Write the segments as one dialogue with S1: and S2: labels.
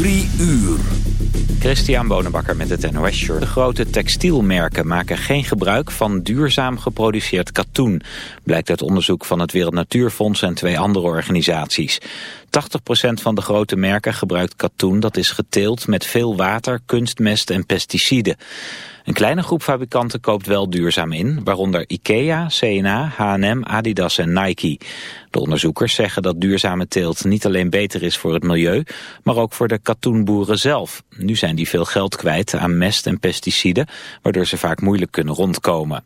S1: Drie uur.
S2: Christian Bonenbakker met het NOS Show. De grote textielmerken maken geen gebruik van duurzaam geproduceerd katoen. Blijkt uit onderzoek van het Wereld Natuurfonds en twee andere organisaties. 80% van de grote merken gebruikt katoen dat is geteeld met veel water, kunstmest en pesticiden. Een kleine groep fabrikanten koopt wel duurzaam in, waaronder IKEA, CNA, H&M, Adidas en Nike. De onderzoekers zeggen dat duurzame teelt niet alleen beter is voor het milieu, maar ook voor de katoenboeren zelf. Nu zijn die veel geld kwijt aan mest en pesticiden, waardoor ze vaak moeilijk kunnen rondkomen.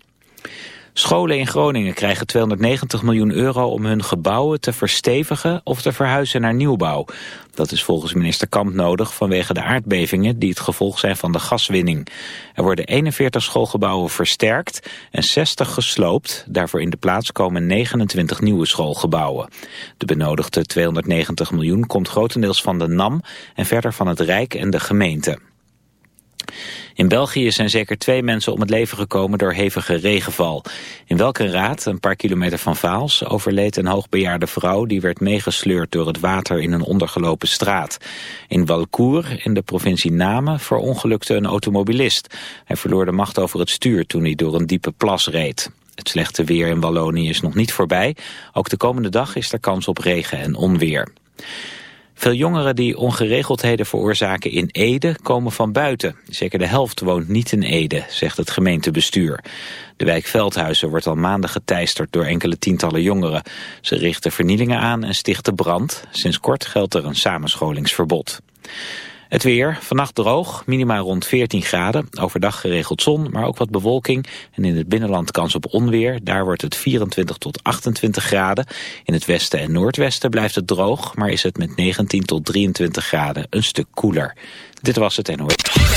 S2: Scholen in Groningen krijgen 290 miljoen euro om hun gebouwen te verstevigen of te verhuizen naar nieuwbouw. Dat is volgens minister Kamp nodig vanwege de aardbevingen die het gevolg zijn van de gaswinning. Er worden 41 schoolgebouwen versterkt en 60 gesloopt. Daarvoor in de plaats komen 29 nieuwe schoolgebouwen. De benodigde 290 miljoen komt grotendeels van de NAM en verder van het Rijk en de gemeente. In België zijn zeker twee mensen om het leven gekomen door hevige regenval. In welke raad, een paar kilometer van Vaals, overleed een hoogbejaarde vrouw... die werd meegesleurd door het water in een ondergelopen straat. In Walcourt, in de provincie Namen, verongelukte een automobilist. Hij verloor de macht over het stuur toen hij door een diepe plas reed. Het slechte weer in Wallonië is nog niet voorbij. Ook de komende dag is er kans op regen en onweer. Veel jongeren die ongeregeldheden veroorzaken in Ede komen van buiten. Zeker de helft woont niet in Ede, zegt het gemeentebestuur. De wijk Veldhuizen wordt al maanden geteisterd door enkele tientallen jongeren. Ze richten vernielingen aan en stichten brand. Sinds kort geldt er een samenscholingsverbod. Het weer, vannacht droog, minima rond 14 graden. Overdag geregeld zon, maar ook wat bewolking. En in het binnenland kans op onweer. Daar wordt het 24 tot 28 graden. In het westen en noordwesten blijft het droog, maar is het met 19 tot 23 graden een stuk koeler. Dit was het NOS.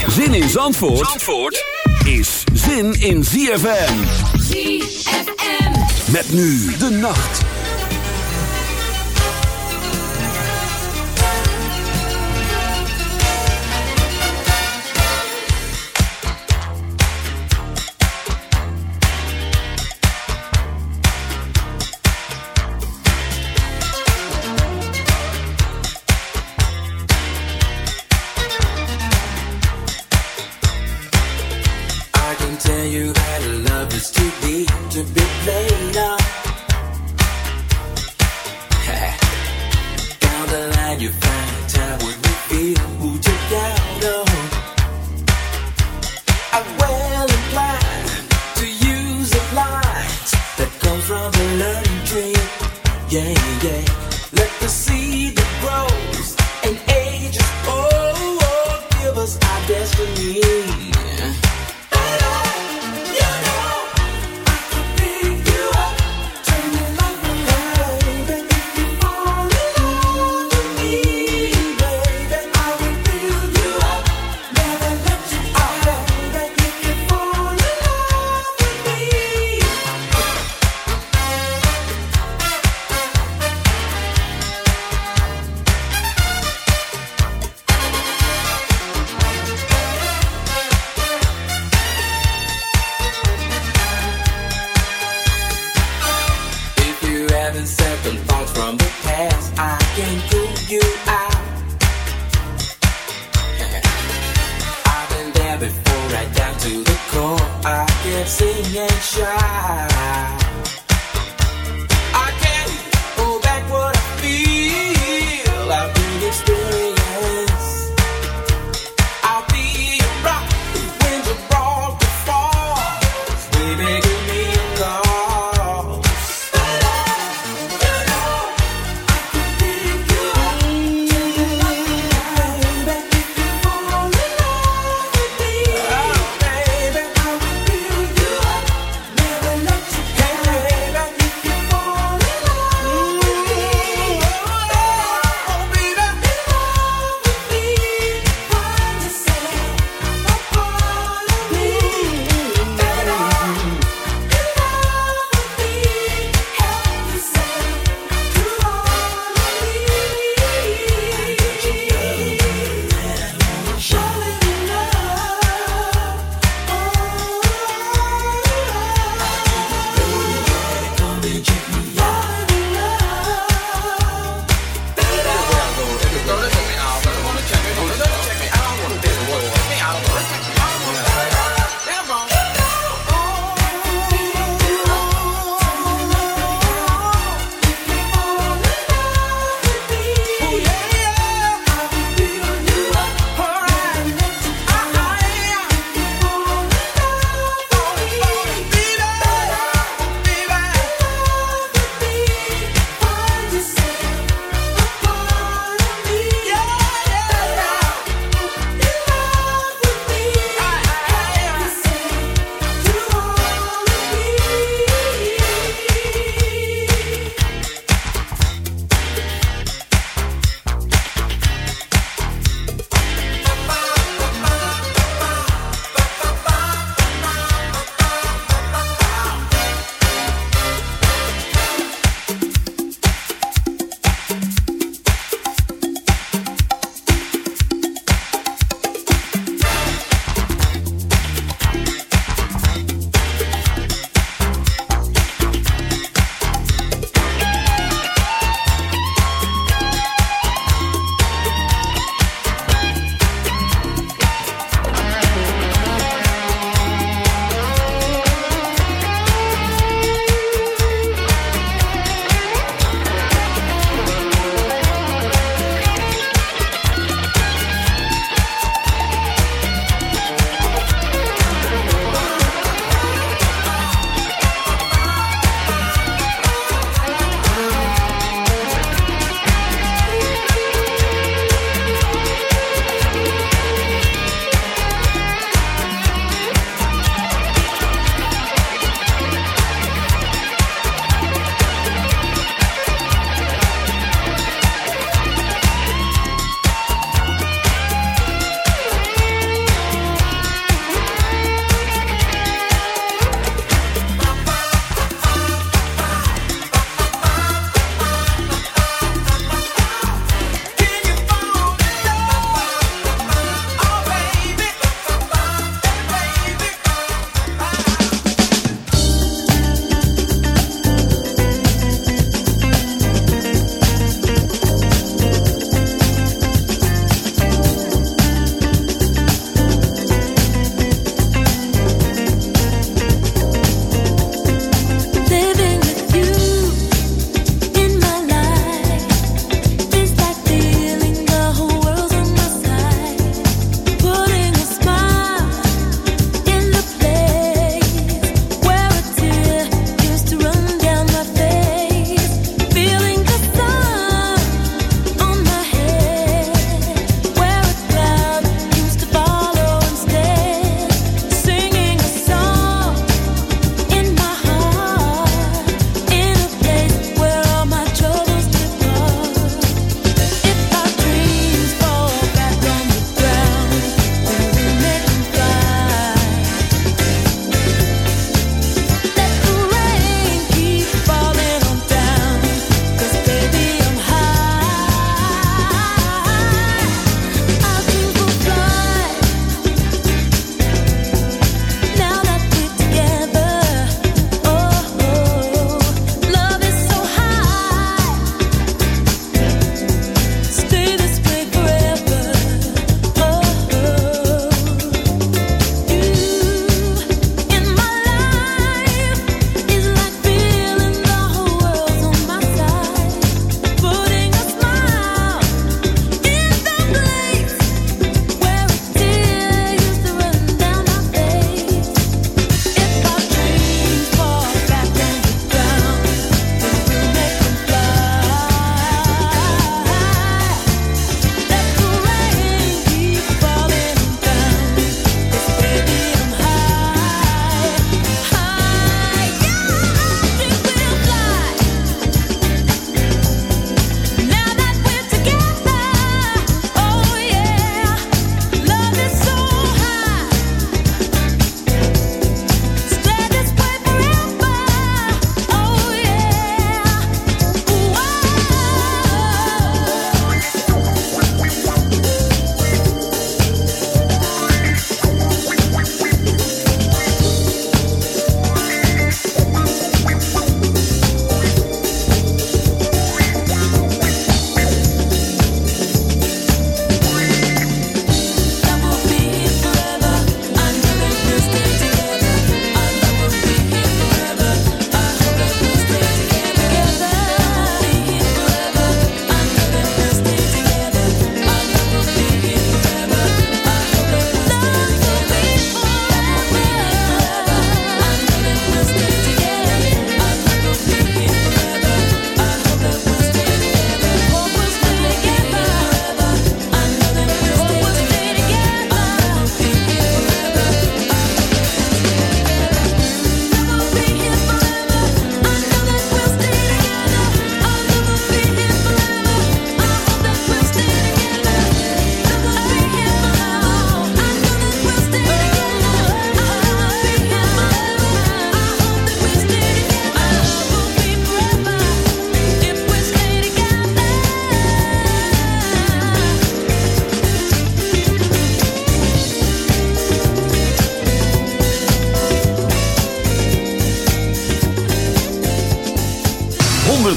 S1: Zin in Zandvoort, Zandvoort is zin in ZFM.
S3: ZFM.
S1: Met nu de nacht.
S4: Sing and shout.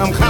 S3: I'm counting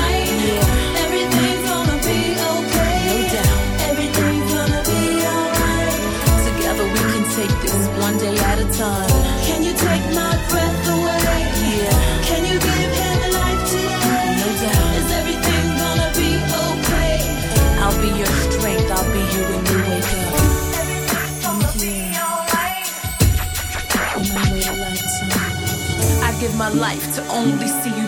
S5: take this one day at a time. Can you take my breath away? Yeah. Can you give him life today? No doubt. Is everything gonna be okay? I'll be your strength. I'll be you when you wake up. Right. I give my life to only see you